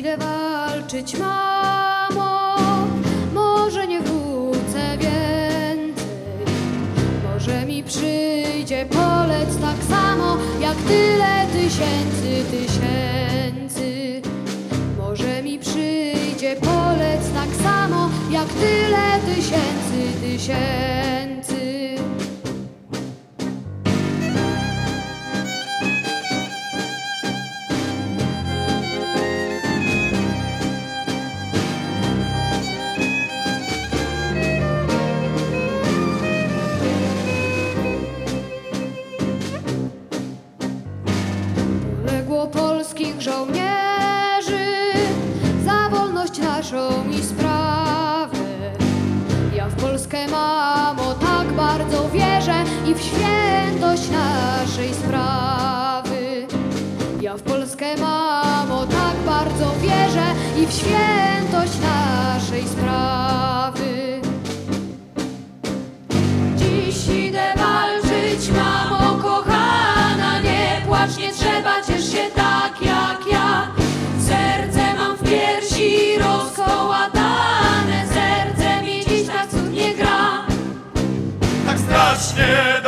Idę walczyć, mamo, tysięcy, tysięcy. Może mi przyjdzie polec tak samo, jak tyle tysięcy, tysięcy. Żołnierzy za wolność naszą i sprawę. Ja w Polskę, mamo, tak bardzo wierzę i w świętość naszej sprawy. Ja w Polskę, mamo, tak bardzo wierzę i w świętość naszej sprawy. Tak